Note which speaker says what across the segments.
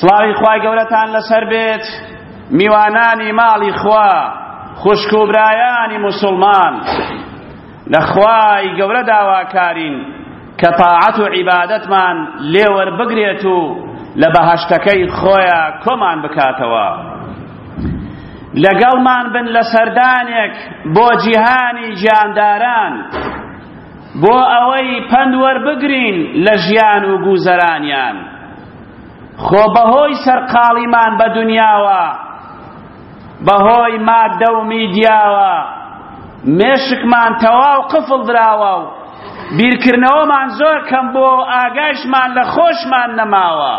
Speaker 1: سڵاوی خوای گەورەتان لەسەر بێت میوانانی ماڵی خوا خوشک و برایانی مسلمان لە خوای گەورە داواکارین کە تاعەت و عیبادەتمان لێوەر بگرێت و لە بەهەشتەکەی خۆیە کۆمان بکاتەوە لەگەڵمان بن لە سەردانێک بۆ جیهانی جانداران بۆ ئەوەی پەند وەربگرین لە ژیان و گوزەرانیان خۆ بەهۆی سەرقاڵیمان بە دنیاوە بەهۆی مادە و میدیاوە مێشکمان تەواو قفڵ دراوە و بیرکردنەوەمان زۆر کەم بۆ ئاگایشمان لە خۆشمان نەماوە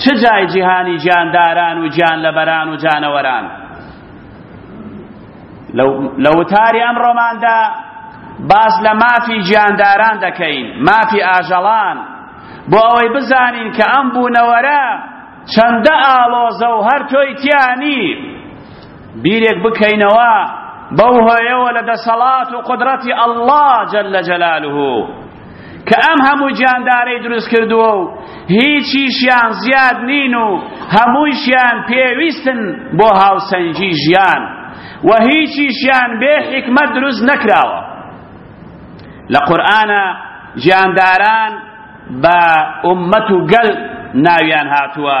Speaker 1: چ جای جیهانی گیانداران و گیان لەبەران و جانەوەران لە وتاری ئەمڕۆماندا باس لە مافی گیانداران دەکەین مافی ئاژەڵان بۆ ئەوەی بزانین کە ئەم بوونەوەرە چەندە ئاڵۆزە و هەر تۆی تیانی بیرێک بکەینەوە بەو هۆیەوە لە دەسەڵات و قدرەتی ئەڵڵا جەلە جەلالوه کە ئەم هەموو گیاندارەی دروست کردووە و هیچیشیان زیاد نین و هەموویشیان پێویستن بۆ هاوسەنگی ژیان و هیچیشیان بێ حیکمەت دروست نەکراوە لە قورئانە گیانداران بە ئومەت و گەل ناویان هاتووە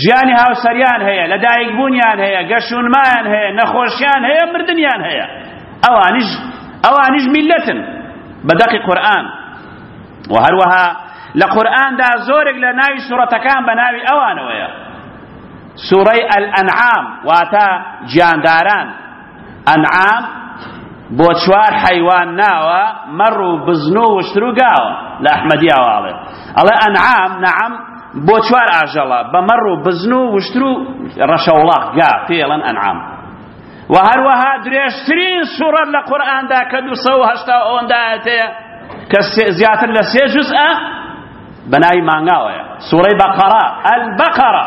Speaker 1: ژیانی هاوسەریان هەیە لە دایکبوونیان هەیە گەشونمایان هەیە نەخۆشیان هەیە مردنیان هەیە ئەوانیش ئەوانیش میلەتن بە دەقی قورئان و هەروەها لە قورئاندا زۆرێک لە ناوی سوڕەتەکان بە ناوی ئەوانەوەیە سوڕەی ئەلئەنعام واتە گیانداران ئەنعام بۆ چوار حەیوان ناوە مەڕ و بزنو و وشتر و گاوە لە ئەحمەدیاوە ئەڵێ ئەڵێ ئەنعام نەعەم بۆ چوار ئاژەڵە بە مەڕ و بزن و وشتر و ڕەشەوڵاق گا پێڵەن ئەنعام و هەروەها درێژترین سوڕەت لە قورئاندا کە دوو سەد و هەشتا ئەوەندایەتەیە کە زیاتر لە سێ جزئە بەناوی مانگاوەیە سوڕەی بەقەرە ئەلبەقەرە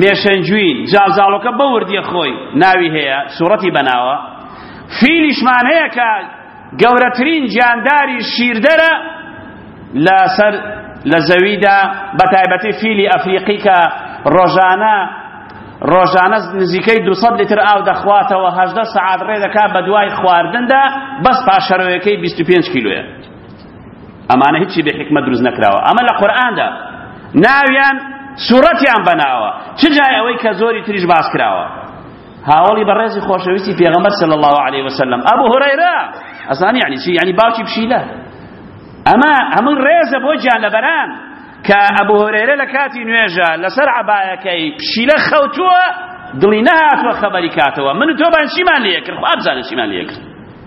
Speaker 1: مێشەنجوی جاڵجاڵۆکە بەو وردیە خۆی ناوی هەیە سوڕەتی بەناوە فیلیشمان هەیە کە گەورەترین جانداری شیردەرە لەسەر لە زەویدا بە تایبەتی فیلی ئەفریقی کە ڕۆژانە ڕۆژانە نزیکەی 200 لیتر ئاو دەخواتەوە هەژدە سەعات ڕێ دەکات بە دوای خواردندا بەس پاشەرۆیەکەی 25 کیلویە ئەمانە هیچی بێ حکمە دروست نەکراوە ئەمە لە قورئاندا ناویان سوورەتیان بەناوە چ جای ئەوەی کە زۆری تریش باس کراوە هاوڵی بەڕێزی خۆشەویستی پێغەمبەر صلی الله عليه وسلم ابو هريره اصلا يعني شي يعني باوکی بشیلە ئەمە ئەمە ڕێزە بۆ گیان لەبەران کە ابو هريره لە کاتی نوێژە لەسەر عبایەکەی پشیلە خەوتووە دڵی نەهاتوە خەبەری کاتەوە من تۆ بان چیمان لێکرد خو ابزانە چیمان لێکرد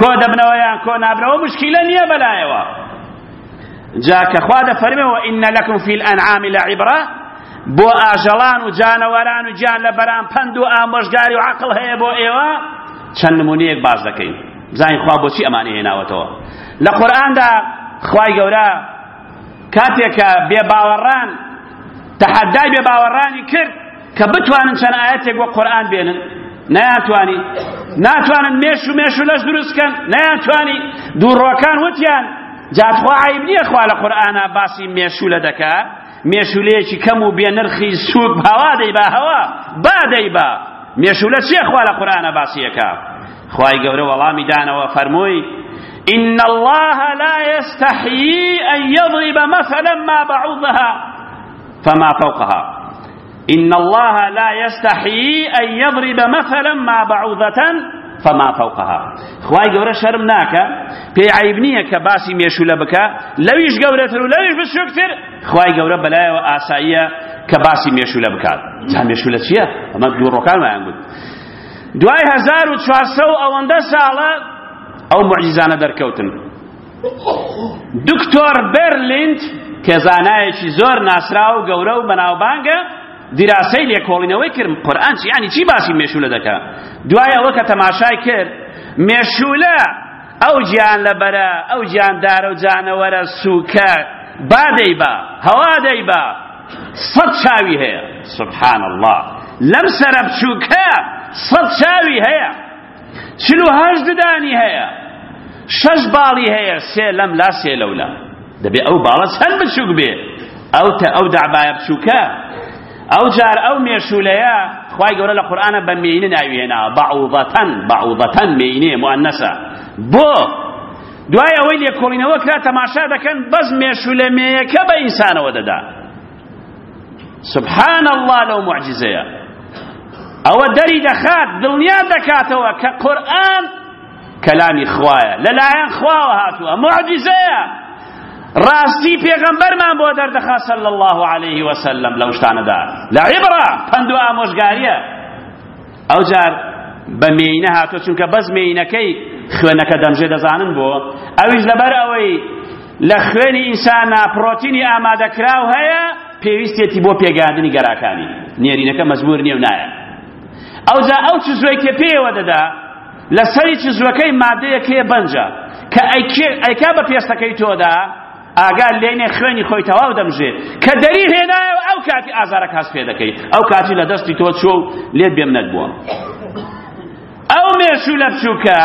Speaker 1: کۆدەبنەوە یان کۆنابنەوە مشکیلە نییە بەلایەوە جا کە خوا دەفەرمێ وئین لەکم فی الانعام لعبرە بۆ ئاژەڵان و جانەوەران و گیان لە بەران پەند و ئامۆژگاری و عەقڵ هەیە بۆ ئێوە چەند نمونەیەک باس دەکەین بزانین خوا بۆچی ئەمانی هێناوەتەوە لە قورئاندا خوای گەورە کاتێکە بێباوەڕان تەحەدای بێباوەڕانی کرد کە بتوانن چەند ئایەتێک وە قورئان بێنن نەیانتوانی ناتوانن مێش و مێش و لەش دروست کەن نەیانتوانی دوو ڕۆکان وتیان جاخوا عیب نییە خوا لە قورئانا باسی مێشولە دەکا مێشولەیەکی کەم و بێنرخی سوک هەوا دەیبا هەوا با دەیبا مێشولە چیە خوا لە قورئانا باسیەکە خوای گەورە وەڵامی دانەوە فەرمووی إن الله لا يستحيي أن يضرب مثلا ما بعوضها فما فوقها إن الله لا يستحي أن يضرب مثلا ما بعوضة فما فوقها خوای گەورە شەرم ناکە پێی عیب نییە کە باسی مێشولە بکە لەویش گەورەتر و لەویش بچووکتر خوای گەورە بەلایەوە ئاساییە کە باسی مێشولە بکات جا مێشولە چییە ئەمە دوو ڕۆکان وایان گوت دوای هەزار و چوارسە و ئەوەندە ساڵە ئەو معجزانە دەرکەوتن دکتۆر بەرلیند کە زانایەکی زۆر ناسرا و گەورە و بەناوبانگە دیراسەی لێکۆڵینەوەی کرد قورئان چی یعنی چی باسی مێشولە دەکا دوای ئەوە کە تەماشای کرد مێشولە ئەو گیان لەبەرە ئەو گیاندارە و جانەوەرە سووکە با دەیبا هەوا دەیبا سەد چاوی هەیە سبحان الله لەم سەرە بچووکە سەد چاوی هەیە چل و هەشت ددانی هەیە شەش باڵی هەیە سێ لەم لا سێ لەولا دەبێ ئەو باڵە چەند بچووک بێ ئەو تە ئەو دەعبایە بچووکە ئەو جار ئەو مێشولەیە خوای گەورە لە قورآانە بە مینە ناوی هێنا بەعوضەتەن بەعوضەتەن مینێ مؤنەسە بۆ دوای ئەوەی لێکۆڵینەوە کرا تەماشا دەکەن بەس مێشولە مێیەکە بە ئینسانەوە دەدا سبحان الله لەو معجزەیە ئەوە دەری دەخات دڵنیا دەکاتەوە کە قورئان کەلامی خوایە لەلایەن خواوە هاتووە معجزەیە ڕاستی پێغەمبەرمان بۆ دەردەخا صلی الله عليه وسلم لەو شتانەدا لە عیبرا پەند و ئامۆژگاریە ئەو جار بە مێینە هاتووە چونکە بەس مێینەکەی خوێنەکە دەمژێ دەزانن بۆ ئەویش لەبەر ئەوەی لە خوێنی ئینسانە پرۆتینی ئامادەکراو هەیە پێویستێتی بۆ پێگەیاندنی گەراکانی نێرینەکە مەجبور نییە و نایە ئەوجا ئەو چزوەی کە پێوە دەدا لە سەری چزوەکەی مادەیەک هەیە بەنجە کە ئەیکا بە پێستەکەی تۆدا ئاگات لێنێ خوێنی خۆی تەواو دەمژێ کە دەری هێنایەوە ئەو کاتی ئازارەک هەست پێ دەکەی ئەو کاتی لە دەستی تۆ چۆ و لێت بێم نەدبووە ئەو مێشوو لە بچووکە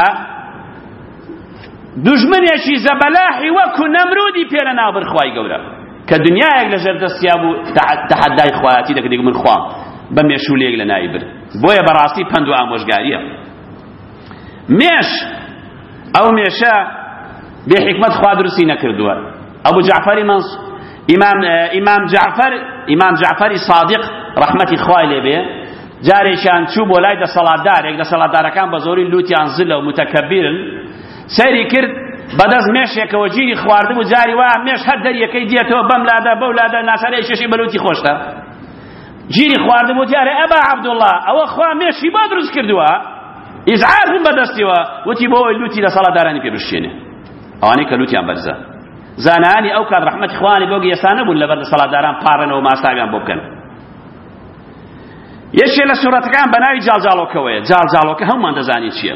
Speaker 1: دژمنێکی زەبەلاحی وەکو نەمرودی پێرە نابر خوای گەورە کە دنیایەک لە ژێر دەستیا بوو تەحەدای خوایەتی دەکردی من خوام بە مێشوو لێک لە نایبر بۆیە بەڕاستی پەند و ئامۆژگاریە مێش ئەو مێشە بێ حکمت خوا درستی نەکردووە ئەبو جعفری منص ئیمام ئیمام جعفر ئیمام جعفری صادق ڕەحمەتی خوای لێبێ جارێکیان چوو بۆ لای دەسەڵاتدارێک دەسەڵاتدارەکان بە زۆری لوتیان زلە و متەکەبیرن سەیری کرد بەدەست مێشێکەوە گیری خواردن و جاری وا مێش هەر دەریەکەی دێتەوە بەم لادە بەو لادە ناسارەی شێشی بەلوتی خۆشتە گیری خواردبوو دیارە ئەبا عەبدوڵڵا ئەوە خوا مێشی بۆ دروست کردووە ئیزعاج بوو بەدەستیەوە وتی بۆ ئەوەی لوتی لە سەڵاتدارانی پێ بشێنێ ئەوانەی کە لوتیان بەرزە زانانی ئەو کات ڕەحمەتی خوانی بۆ گەیسا نەبوون لەبەر دەسەڵاتداران پاڕنەوە ماساویان بۆ بکەن یەکێ لە سوورەتەکان بە ناوی جاڵجاڵۆکەوەیە جاڵجاڵۆکە هەمومان دەزانین چییە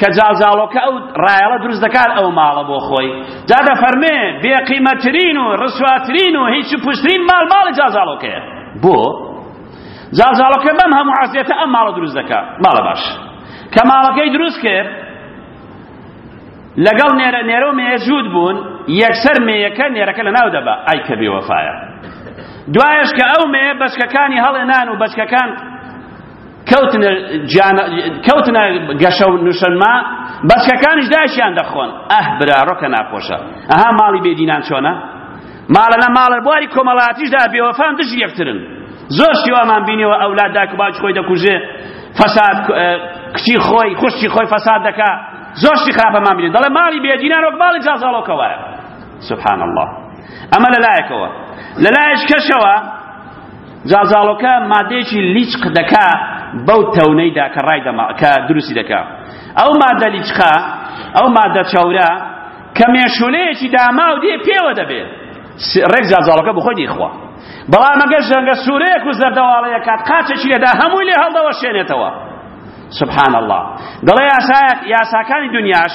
Speaker 1: کە جاڵجاڵۆکە ئەو ڕایەڵە دروست دەکات ئەو ماڵە بۆ خۆی جا دەفەرمێ بێقیمەترین و ڕسواترین و هیچ پشترین ماڵ ماڵی جاڵجاڵۆکەیە بۆ جاڵجاڵۆکە بەم هەموو عەزیەتە ئەم ماڵە دروست دەکات ماڵە باش کە ماڵەکەی دروست کرد لەگەڵ نێرە نێرە و مێجوود بوون یەکسەر مێیەکە نێرەکە لە ناو دەبا ئای کە بێوەفایە دوایش کە ئەو مێ بەچکەکانی هەڵێنان و بەچکەکان کەوتنە جانە کەوتنە گەشە و نوشەنما بەچکەکانیش داشیان دەخۆن ئەه برا ڕۆکە ناخۆشە ئەها ماڵی بێدینان چۆنە ماڵە لە ماڵە بواری کۆمەڵاتیشدا بێوەفان دژ یەکترن زۆر شیوامان بینیەوە ئەولاد داکباج خۆی دەکوژێ فەساد کچی خۆی خوشتی خۆی فەساد دەکا زۆر شتی خراپەمان بینێت دەڵێ ماڵی بێدینان وەک ماڵی جازاڵۆکە وایە سبحان الله ئەمە لە لایەکەوە لە لایەش کەشەوە جاڵجاڵۆکە مادەیەکی لیچق دەکا بەو تەونەیدا کە ڕای دەما کە دروستی دەکا ئەو مادە لیچقە ئەو مادە چەورە کە مێشولەیەکی داماو دێ پێوە دەبێ ڕێک جاڵجاڵۆکە بخۆی دیخوا بەڵام ئەگەر ژەنگە سوورەیەک و زەردەواڵەیە کات قاچێکی لێدا هەمووی لێ هەڵدەوەشێنێتەوە سبحان الله دەڵێ یاساکانی دنیاش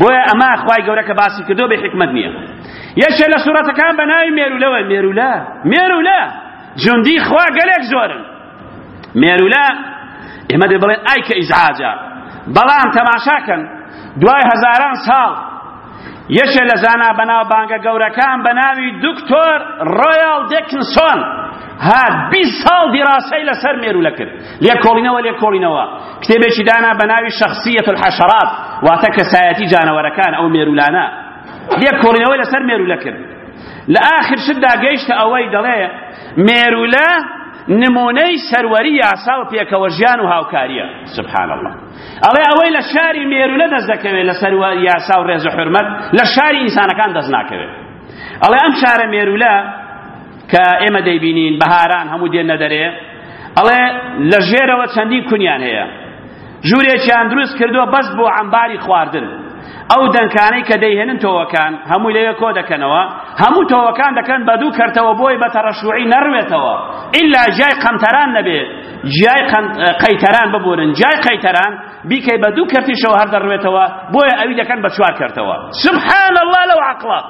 Speaker 1: بۆیە ئەمە خوای گەورە کە باسی کردو بێ حکمت نییە یەکێ لە سوورەتەکان بە ناوی مێرولەوە مێرولە مێرولە جوندی خوا گەلێک زۆرن مێرولە ئێمە دێ بڵێن ئای کە ئیزعاجە بەڵام تەماشاکەن دوای هەزاران ساڵ یەکێ لە زانا بەناو بانگە گەورەکان بە ناوی دکتۆر ڕۆیاڵ دێکنسۆن هات بیست ساڵ دیراسەی لەسەر مێرولە کرد لێکۆڵینەوە لێکۆڵینەوە کتێبێکی دانا بە ناوی شخصیت الحشرات واتە کەسایەتی جانەوەرەکان ئەو مێرولانە لێکۆڵینەوەی لەسەر مێرولە کرد لە ئاخر شتدا گەیشتە ئەوەی دەڵێ مێرولە نمونەی سەروەری یاسا و پێکەوە ژیان و هاوکاریە سبحان الله ئەڵێ ئەوەی لە شاری مێرولە دەست دەکەوێت لە سەروە یاسا و ڕێز و حرمەت لە شاری ئینسانەکان دەست ناکەوێت ئەڵێ ئەم شارە مێرولە کە ئێمە دەیبینین بەهاران هەموو دێنە دەرێ ئەڵێ لە ژێرەوە چەندین کونیان هەیە ژوورێکیان دروست کردووە بەس بۆ عەمباری خواردن ئەو دەنکانەی کە دەیهێنن تۆوەکان هەمووی لەوێ کۆ دەکەنەوە هەموو تۆوەکان دەکەن بە دوو کەرتەوە بۆی بە تەڕەشوعی نەڕوێتەوە ئیلا جای قەمتەران نەبێ جای قەیتەران ببورن جای قەیتەران بیکەی بە دوو کەرتیشەوە هەر دەڕوێتەوە بۆیە ئەوی دەکەن بە چوار کەرتەوە سبحان الله لەو عەقڵە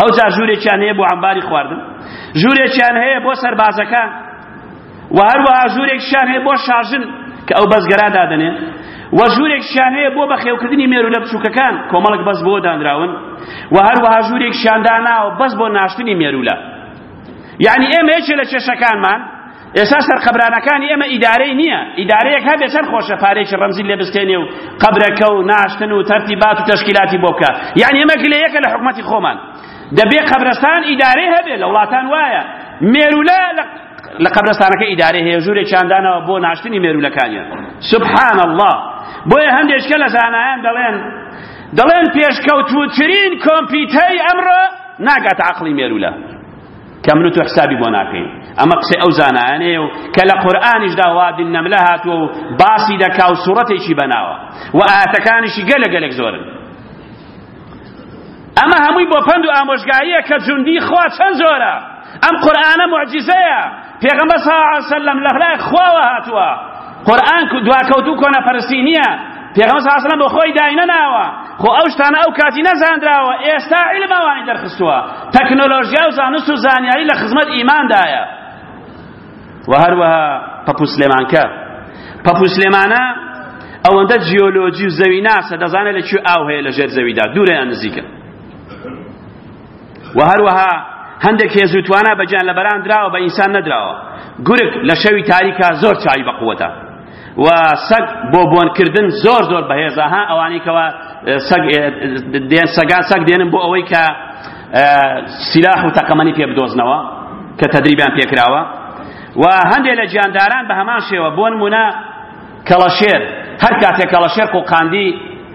Speaker 1: ئەوجا ژوورێکیان هەیە بۆ عەمباری خواردن ژوورێکیان هەیە بۆ سەربازەکان و هەروەها ژوورێکیان هەیە بۆ شاژن کە ئەو بەزگەرا دادەنێ و ژوورێکیان هەیە بۆ بەخێوکردنی مێرولە بچووکەکان کۆمەڵک بەس بۆ دانراون و هەروەها ژوورێکیان داناوە بەس بۆ ناشتنی مێرولە یعنی ئێمە یەکێ لە کێشەکانمان ئێستا سەر قەبرانەکانی ئێمە ئیدارەی نییە ئیدارەیەک هەبێ چەند خۆشە پارێکی ڕەمزی لێ بستێنێ و قەبرەکە و ناشتن و تەرتیبات و تەشکیلاتی بۆ بکە یعنی ئێمە گلەیەکە لە حکومەتی خۆمان دەبێ قەبرستان ئیدارەی هەبێ لە وڵاتان وایە مێرولە لە قەبرستانەکە ئیدارەی هەیە ژوورێک چاندانەوە بۆ ناشتنی مێرولەکانیان سبحان الله بۆیە هەندێکە لە زانایان دەڵێن دەڵێن پێشکەوتوترین کۆمپیوتەری ئەمڕۆ ناگات عقلی مێرولە کە من و تۆ حسابی بۆ ناکەین ئەمە قسەی ئەو زانایانەیە و کە لە قورئانیشدا وادی النملە هاتووە و باسی دەکا و سوڕەتێکی بەناوە و ئاەتەکانیشی گەلە گەلێک زۆرن ئەمە هەمووی بۆ پەند و ئامۆژگارییە کە جوندی خوا چەند زۆرە ئەم قورئانە معجیزەیە پێغەمبەر صلی اللە علیە وسلم لە لای خواوە هاتووە قورئان دواکەوتوو کۆنەپەرستی نییە پێغەمبەر صلی اللە علیە وسلم بۆ خۆی داینەناوە خۆ ئەو شتانە ئەو کاتی نەزاندراوە ئێستا علم ئەوانی دەرخستووە تەکنۆلۆژیا و زانست و زانیاری لە خزمەت ئیماندایە و هەروەها پەپوو سلێمانکە پەپوو سلێمانە ئەوەندە جیۆلۆجی و زەوی ناسە دەزانێت لە کوێ ئاو هەیە لە ژێر زەویدا دوورە یان نزیکە و هەروەها هەندێک هێز و توانا بە گیانلەبەران دراوە بە ئینسان نەدراوە گورگ لە شەوی تاریکا زۆر چاوی بەقوەتە و سەگ بۆ بۆنکردن زۆر زۆر بەهێزە ها ئەوانەی کەەوە دێن سەگان سەگ دێنن بۆ ئەوەی کە سیلاح و تەقەمەنی پێ بدۆزنەوە کە تەدریبیان پێکراوە و هەندێک لە گیانداران بە هەمان شێوە بۆن مونە کەڵەشێر هەر کاتێک کەڵەشێر قوقاندی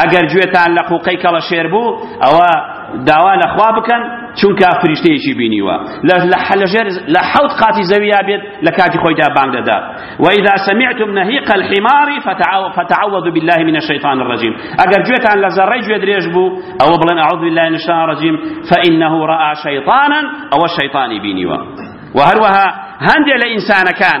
Speaker 1: ئەگەر گوێتان لە قوقەی کەڵەشێر بوو ئەوە داوا لە خوا بکەن چونکە فریشتەیەکی بینیوە لە حەوت قاتی زەوییا بێت لە کاتی خۆیدا بانگ دەدات وإذا سمعتم نهيق الحمار فتعوذوا بالله من الشيطان الرجيم ئەگەر گوێتان لە زەڕەی گوێ درێژ بوو ئەوە بڵێن أعوذ بالله من الشيطان الرجيم فإنه رأى شيطانا ئەوە شەیطانی بینیوە و هەروەها هەندێک لە ئینسانەکان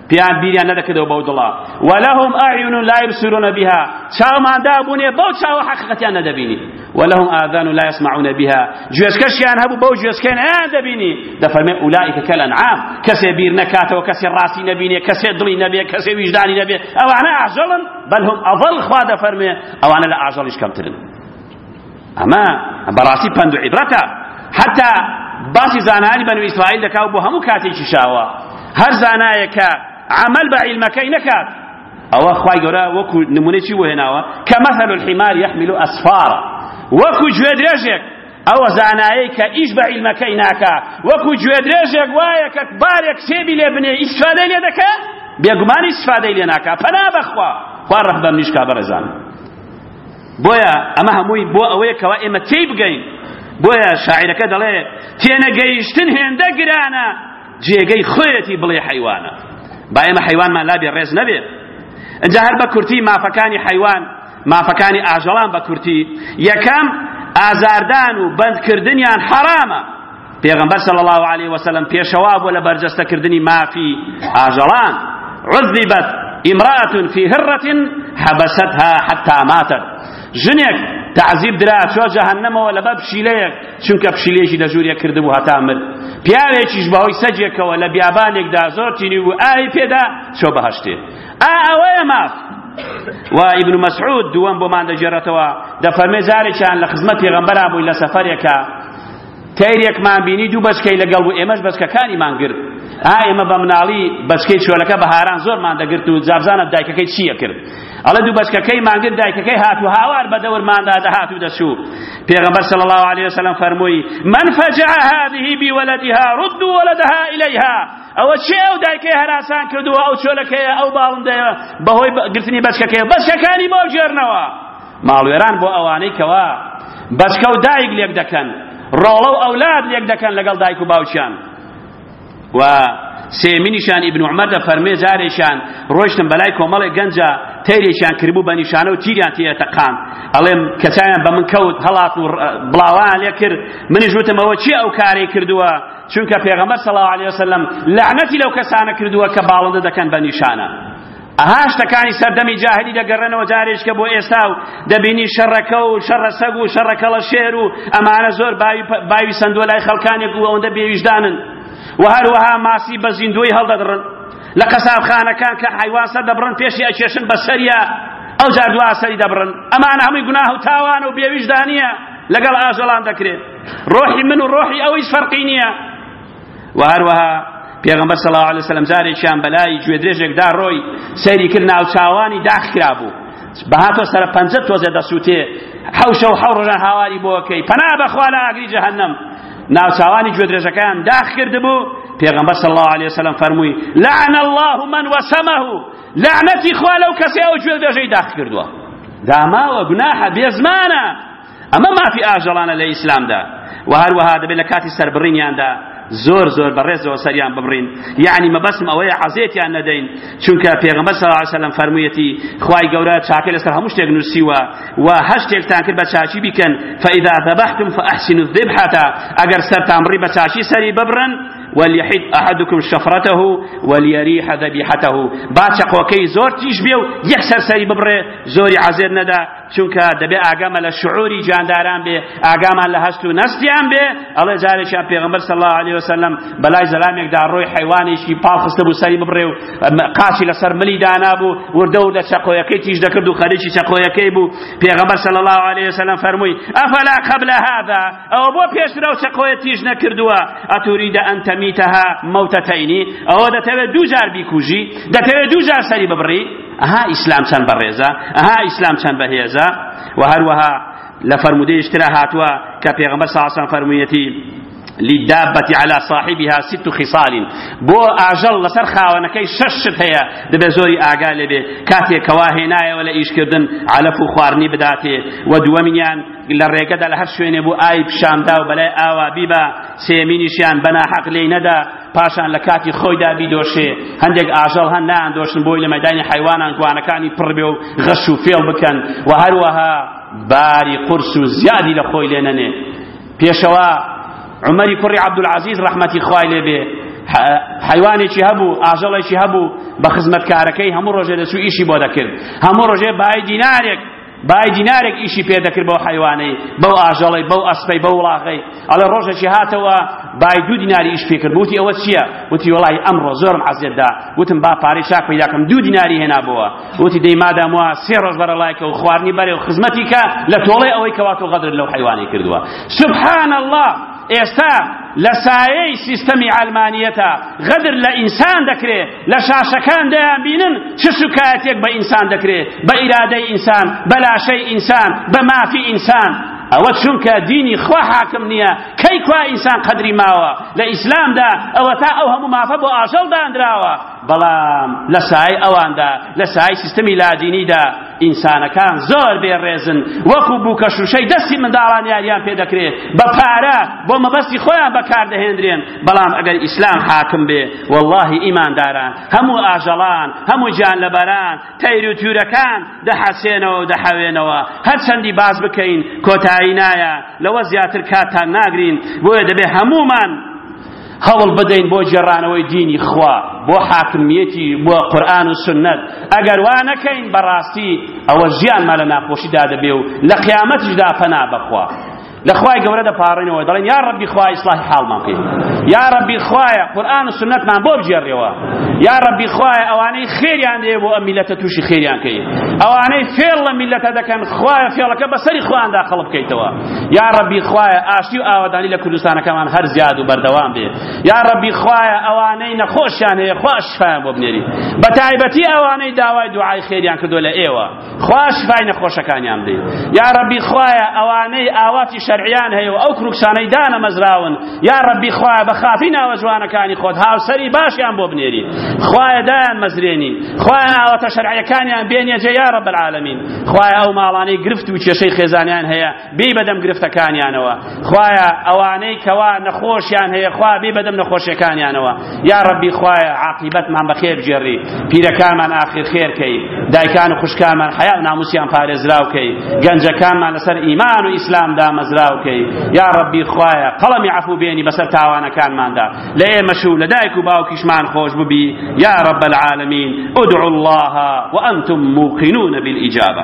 Speaker 1: پێیان بیریان نەدەکردەوە بەو دڵە ولهم اعین لا یبصرون بها چاومان دابوونێ بەو چاوە حەقیقەتیان نەدەبینی ولهم آذان لا يسمعون بها گوێچکەشیان هەبوو بەو گوێچکەیان ئەیان دەبینی دەفەرمێ ئولائیک کەلەنعام کەسێ بیر نەکاتەوە کەسێ ڕاستی نەبینێ کەسێ دڵی نەبێ کەسێ ویژدانی نەبێ ئەوانە ئاژەڵن بەل هم ئەضل خوا دەفەرمێ ئەوانە لە ئاژەڵیش کەمترن ئەمە بەڕاستی پەند و عیبرەتە حتا باسی زانایانی بەنو ئیسرائیل دەکا و بۆ هەموو کاتێکی شاوە هەر زانایەکە عمل بە عیلمەکەی نەکات ئەوە خوای گەورە وەکو نمونەی چی وهێناوە کە مەثل الحمار يحمل أسفارا وەکو گوێ درێژێک ئەوە زانایەی کە ئیش بە عیلمەکەی ناکا وەکو گوێ درێژێک وایە کە بارێک کتێبی لێ بنێ ئیسفادەی لێ دەکە بێگومان ئیسفادەی لێ ناکا پەنا بەخوا خوا ڕەحم بەمنیشکا بەڕێزان بۆیە ئەمە هەمووی بۆ ئەوەیە کەوا ئێمە تێی بگەین بۆیە شاعیرەکە دەڵێ تێنەگەیشتن هێندە گرانە جێگەی خۆیەتی بڵێ حەیوانە با ئێمە حەیوانمان لابێ ڕێز نەبێ ئەجا هەر بە کورتی مافەکانی حەیوان مافەکانی ئاژەڵان بە کورتی یەکەم ئازاردان و بەندکردنیان حەرامە پێغەمبەر صلی الله علیه وسلم پێشەوا بووە لە بەرجەستەکردنی مافی ئاژەڵان عذبت امرأة في هرة حبستها حتى ماتت ژنێک تعذیب درا چۆ جەهەنەمەوە لەبەر پشیلەیەک چونکە پشیلێکی لە ژوورێک کردبوو هەتا مرد پیاوێکیش بەهۆی سەگێکەوە لە بیابانێکدا زۆر تینی بوو ئاوی پێدا چۆ بەهەشتێ ئا ئەوەیە ماف و ابن مسعود دووەم بۆمان دەگێڕێتەوە دەفەرمێ جارێکیان لە خزمەت پێغەمبەران بووی لە سەفەرێکە تەیرێکمان بینی دوو بەچکەی لەگەڵ بوو ئێمەش بەچکەکانیمان گرت ئا ئێمە بە مناڵی بەچکەی چۆلەکە بە هاران زۆرمان دەگرت و جابزانە دایکەکەی چییە کرد ئەڵێ دوو بەچکەکەیمان گرت دایکەکەی هات و هاوار بە دەورماندا دەهات و دەچوو پێغەمبەر صلی الله علیه وسلم فەرمووی من فجع هذه بولدها رد ولدها الیها ئەوە چێ ئەو دایکەی هەراسان کردووە ئەو چۆلەکەیە ئەو باڵندەیە بەهۆی گرتنی بەچکەکەی بەچکەکانی بۆ گێرنەوە ماڵوێران بۆ ئەوانەی کەوا بەچکە و دایک لێک دەکەن ڕۆڵە و ئەولاد لێک دەکەن لەگەڵ دایک و باوکیان و سێمینیشان ئیبن عمر دە فەرمێ جارێکیان ڕۆشتم بەلای کۆمەڵێک گەنجە تەیرێکیان کردبوو بە نیشانە و تیریان تێتەقان ئەڵێم کەچیان بە من کەوت هەڵات و بڵاوان لێ کرد منیش وتم ئەوە چی ئەو کارەی کردووە چونکە پێغەمبەر صلی الله علیه وسلم لعنەتی لەو کەسانە کردووە کە باڵندە دەکەن بە نیشانە ئەها شتەکانی سەردەمی جاهلی دەگەڕێنەوە جارێشکە بۆ ئێستا و دەبینی شەڕەکە و شەڕە سەگ و شەڕە کەڵەشێر و ئەمانە زۆر باوی باوی سندوە لای خەڵکانێک و ئەوەندە بێویژدانن و هەروەها ماسی بە زیندوی هەڵدەدڕن لە قەسابخانەکان کە حیوان سەر دەبڕن پێشی ئەکێشن بە سەریا ئەو جار دوا سەری دەبڕن ئەمانە هەمووی گوناه و تاوان و بێویژدانیە لەگەڵ ئاژەڵان دەکرێت ڕۆحی من و ڕۆحی ئەویش فەرقی نییە وە هەروەها پێغەمبەر صلی الله علیه وسلم جارێکیان بەلای گوێدرێژێکدا ڕۆی سەیری کرد ناوچاوانی داخ کرابوو بەهاتۆ سەر پەنجە تۆزێ دەسووتێ حەوشە و حەو ڕۆژان هاواری بۆکەی پەنا بەخوا لە ئاگری جەهەنەم ناوچاوانی گوێدرێژەکەیان داخ کردبوو پێغەمبەر صلی الله علیه وسلم فەرمووی لعن الله من وسمه لعنەتی خوا لەو کەسەی ئەو گوێدرێژەی داخ کردووە داماوە گوناحە بێزمانە ئەمە مافی ئاژەڵانە لە ئیسلامدا و هەروەها دەبێت لە کاتی سەربڕینیاندا زۆر زۆر بەڕێزەوە سەریان ببڕین یعنی مەبەسم ئەوەیە عەزێتیان نەدەین چونکە پێغەمبەر صلی الله علیه وسلم فەرموویەتی خوای گەورە چاکەی لەسەر هەموو شتێک نووسیوە و هەر شتێکتان کرد بە چاکی بیکەن فإذا ذبحتم فأحسنوا الذبحة ئەگەر سەرتان بڕی بە چاکی سەری ببرن وليحد أحدكم شفرته وليريح ذبيحته با چقۆکەی زۆر تیژ بێ و یەک سەرسەری ببڕێ زۆری عەزێت نەدا چونکە دەبێ ئاگامە لە شعوری جانداران بێ ئاگامان لە هەست و نەستیان بێ ئەڵێ جارێکیان پێغمبەر صلی الله علیه وسلم بەلای زەلامێکدا ڕۆی حیوانێکی پاڵ خستە بوو سەری ببڕێ و قاچی لەسەر ملی دانا بوو وردە وردە چەقۆیەکەی تیژ دەکرد و خەریکی چەقۆیەکەی بوو پێغمبەر صلی الله علیه وسلم فەرمووی ئەفلا قبل هذا ئەوە بۆ پێشترە و چەقۆیە تیژ نەکردووە ئەتوریدە ئەن تەمیتەها مەوتەتەینی ئەوە دەتەوێت دوو جار بیکوژی دەتەوێت دوو جار سەری ببڕی ئەها ئیسلام چەند بەڕێزە ئەها ئیسلام چەند بەهێزە و هەروەها لە فەرمودەیش ترا هاتووە کە پێغەمبەر صلی الله علیه و سلم فەرموویەتی للدابة على صاحبها ست خصال بۆ ئاژەڵ لەسەر خاوەنەکەی شەش شت هەیە دەبێ زۆری ئاگا لێبێ کاتێک کەوا هێنایەوە لە ئیشکردن علەف و خواردنی بداتێ و دووەمینیان لە ڕێگەدا لە هەر شوێنێ بۆ ئای پیشاندا و بەلای ئاوا بیبا سێمینیشیان بەناحەق لێی نەدا پاشان لە کاتی خۆیدا بیدۆشێ هەندێک ئاژەڵ هەن نان دۆشن بۆی لە مەدانی حیوانان گوانەکانی پڕ بێ و غەش و فێڵ بکەن و هەروەها باری قورس و زیادی لە خۆی لێ نەنێ پێشەوە عمەری کوڕی عەبدولعەزیز ڕەحمەتی خوای لێ بێ حیوانێکی هەبوو ئاژەڵێکی هەبوو بە خزمەتکارەکەی هەموو ڕۆژێ دەچوو ئیشی بۆ دەکرد هەموو ڕۆژێ بای دینارێک بای دینارێک ئیشی پێ دەکرد بەو حەیوانەی بەو ئاژەڵەی بەو ئەسپەی بەو وڵاغەی ئەڵێ ڕۆژێکی هاتەوە بای دوو دیناری ئیش پێ کرد وتی ئەوە چییە وتی وەڵی ئەمڕۆ زۆرم عەزێت دا وتم با پارەی چاک پەیدا کەم دوو دیناری هێنابەوە وتی دەی مادام وا سێ ڕۆژ بەرە لایکە و خواردنی بەرێ و خزمەتی کە لە تۆڵەی ئەوەی کەوات و غەدرت لەو حەیوانەی کردووە سبحان الله ئێستا لە سایەی سیستەمی عەلمانیەتە غەدر لە ئینسان دەکرێ لە شاشەکان دەیانبینن چ سوکایەتێک بە ئینسان دەکرێت بە ئیرادەی ئینسان بە لاشەی ئینسان بە مافی ئینسان ئەوە چونکە دینی خوا حاکم نییە کەی کوا ئینسان قەدری ماوە لە ئیسلامدا ئەوە تا ئەو هەموو مافە بۆ ئاژەڵ دانراوە بەڵام لە سای ئەواندا لە سای سیستمی لادینیدا ئینسانەکان زۆر بێڕێزن وەکو بووکە شوشەی دەستی منداڵان یاریان پێ دەکرێت بە پارە بۆ مەبەستی خۆیان بەکاردەهێنرێن بەڵام ئەگەر ئیسلام حاکم بێ واللهی ئیمانداران هەموو ئاژەڵان هەموو گیانلەبەران تەیر و تورەکان دەحەسێنەوە و دەحەوێنەوە هەرچەندی باس بکەین کۆتایی نایە لەوە زیاتر کاتتان ناگرین بۆیە دەبێ هەموومان هەوڵ بدەین بۆ جێڕانەوەی دینی خوا بۆ حاکمیەتی بۆ قورآن و سنت ئەگەر وا نەکەین بەڕاستی ئەوە ژیانمان لە ناخۆشیدا دەبێ و لە قیامەتیشدا پەنا بەخوا لە خوای گەورە دەپاڕێنەوە دەڵێن یا ڕەبی خوای ئیسلاحی حاڵمان بکەین یا ڕەبی خوایە قورئان و سنەتمان بۆ بگێڕێەوە یا ڕەبی خوایە ئەوانەی خێریان دێ بۆ ئەم میلەتە تووشی خێریان کەی ئەوانەی فێڵ لە میلەتە دەکەن خوایە فێڵەکە بەسەری خواندا خەڵ بکەیتەوە یا ڕەبی خوایە ئاشتی و ئاوادانی لە کوردستانەکەمان هەر زیاد و بەردەوام بێ یا ڕەبی خوایە ئەوانەی نەخۆشیان هەیە خوا شفایان بۆ بنێری بە تایبەتی ئەوانەی داوای دوعای خێریان کردو لە ئێوە خوا شیفای نەخۆشەکانیان بدەی یا ربی خوایە ئەوانەی ئاواتی شەرعیان هەیە و ئەو کروکسانەی دانەمەزراون یا ربی خوایە بە خاتری ناوە جوانەکانی خۆت هاوسەری باشیان بۆ بنێری خوایە دایان مەزرێنی خوایە ئاواتە شەرعیەکانیان بێنێجێ یا رب العالمین خوایە ئەو ماڵانەی گرفت و کێشەی خێزانیان هەیە بێی بەدەم گرفتەکانیانەوە خوایە ئەوانەی کەوا نەخۆشیان هەیە خوا بێ بەدەم نەخۆشیەکانیانەوە یا ڕەبی خوایە عاقیبەتمان بەخێر بگێڕی پیرەکانمان ئاخر خێرکەی دایکان و خوشکانمان حیا و ناموسیان پارێزراوکەی گەنجەکانمان لەسەر ئیمان و ئیسلام دامەزراوکەی یا ڕەبی خوایە قەڵەمی عەفو بێنی بەسەر تاوانەکانماندا لە ئێمەش و لە دایک و باوکیشمان خۆش ببی یا رب العالمین ادعوا الله وانتم موقنون بالإجابة